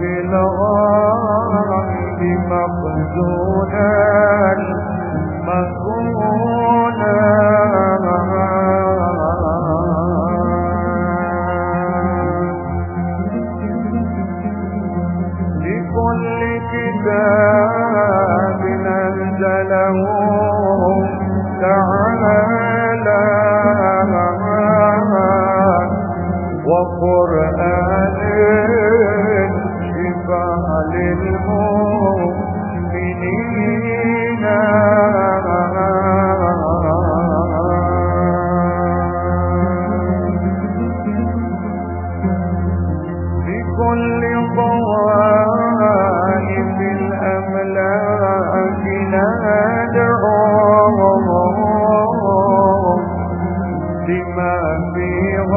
بالغيب مخزونا مكرونا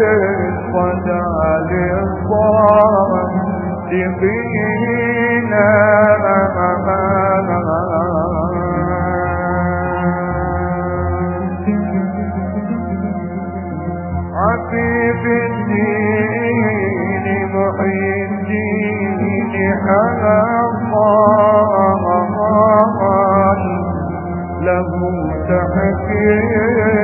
بالصدى للصادقين عفيف الدين محي الدين حقا له تحكيمنا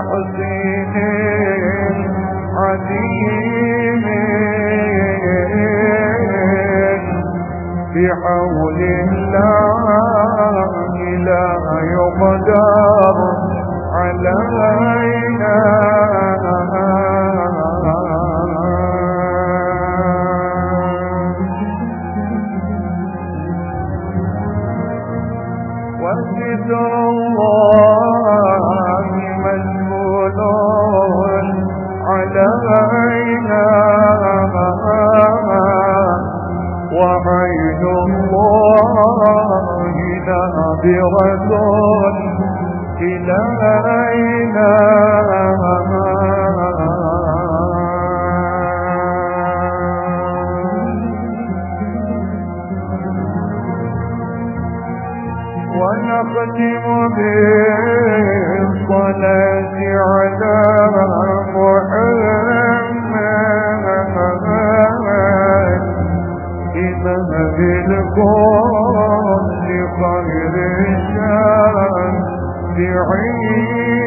بتحسين عديم بحول الله لا يقدر علينا ناظرة إلينا. ونختم بالصلاة لكل خير شافعين